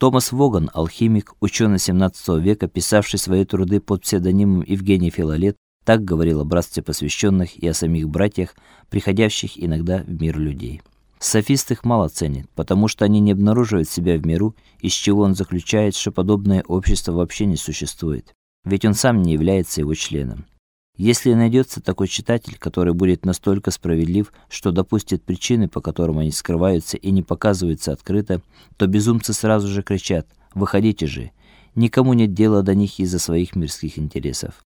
Томас Воган, алхимик, ученый XVII века, писавший свои труды под псевдонимом Евгений Филолет, так говорил о братстве посвященных и о самих братьях, приходящих иногда в мир людей. Софист их мало ценит, потому что они не обнаруживают себя в миру, из чего он заключает, что подобное общество вообще не существует, ведь он сам не является его членом. Если найдется такой читатель, который будет настолько справедлив, что допустит причины, по которым они скрываются и не показываются открыто, то безумцы сразу же кричат: "Выходите же! Никому нет дела до них из-за своих мирских интересов".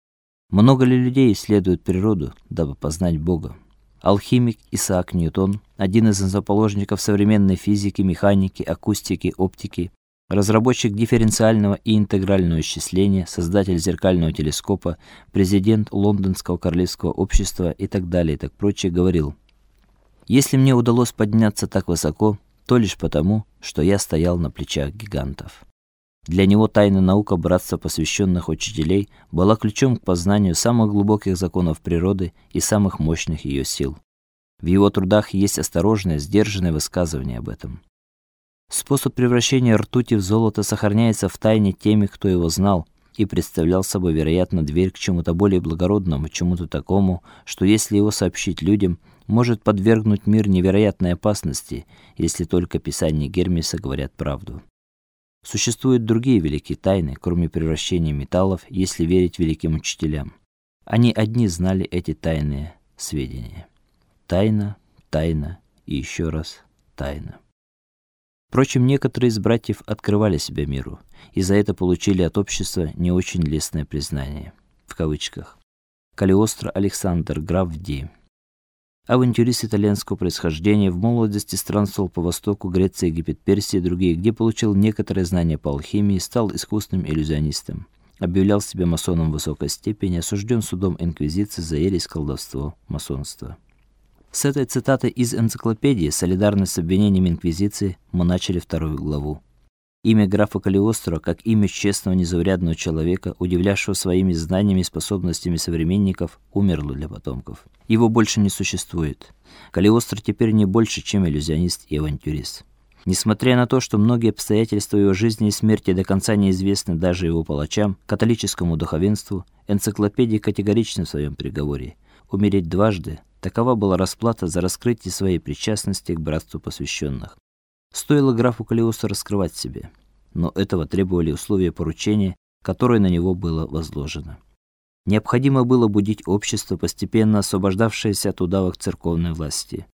Много ли людей исследуют природу, дабы познать Бога? Алхимик Исаак Ньютон, один из основоположников современной физики, механики, акустики, оптики, разработчик дифференциального и интегрального исчисления, создатель зеркального телескопа, президент Лондонского королевского общества и так далее, и так прочее, говорил: "Если мне удалось подняться так высоко, то лишь потому, что я стоял на плечах гигантов". Для него тайна наука братства посвященных учителей была ключом к познанию самых глубоких законов природы и самых мощных ее сил. В его трудах есть осторожное, сдержанное высказывание об этом. Способ превращения ртути в золото сохраняется в тайне теми, кто его знал и представлял собой, вероятно, дверь к чему-то более благородному, чему-то такому, что если его сообщить людям, может подвергнуть мир невероятной опасности, если только писания Гермеса говорят правду. Существуют другие великие тайны, кроме превращения металлов, если верить великим учителям. Они одни знали эти тайные сведения. Тайна, тайна и еще раз тайна. Впрочем, некоторые из братьев открывали себя миру, и за это получили от общества не очень лестное признание в кавычках. Калиостро Александр граф Ди Авантюрист итальянского происхождения, в молодости странствовал по Востоку, Греция, Египет, Персия и другие, где получил некоторые знания по алхимии, стал искусным иллюзионистом. Объявлял себя масоном высокой степени, осужден судом инквизиции за ересь, колдовство, масонство. С этой цитаты из энциклопедии Солидарность с обвинениями инквизиции мы начали вторую главу. Имя графа Калиостро, как имя честного незаурядного человека, удивлявшего своими знаниями и способностями современников, умерло для потомков. Его больше не существует. Калиостро теперь не больше, чем иллюзионист и авантюрист. Несмотря на то, что многие обстоятельства его жизни и смерти до конца неизвестны даже его палачам, католическому духовенству, энциклопедия категорична в своем приговоре. Умереть дважды такова была расплата за раскрытие своей причастности к братству посвященных. Стоило графу Калиостро раскрывать себе, но этого требовали условия поручения, которое на него было возложено. Необходимо было будить общество, постепенно освобождавшееся от удавок церковной власти.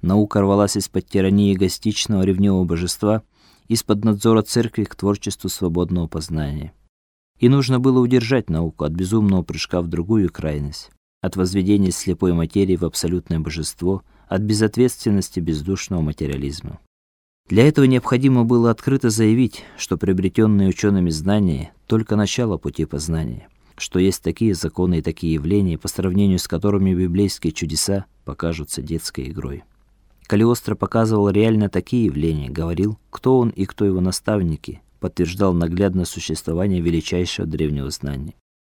Наука рвалась из-под тирании гостичного ревнивого божества, из-под надзора церкви к творчеству свободного познания. И нужно было удержать науку от безумного прыжка в другую крайность, от возведения слепой материи в абсолютное божество, от безответственности бездушного материализма. Для этого необходимо было открыто заявить, что приобретенные учеными знания только начало пути познания, что есть такие законы и такие явления, по сравнению с которыми библейские чудеса покажутся детской игрой. Калиостро показывал реально такие явления, говорил, кто он и кто его наставники, подтверждал наглядное существование величайшего древнего знания.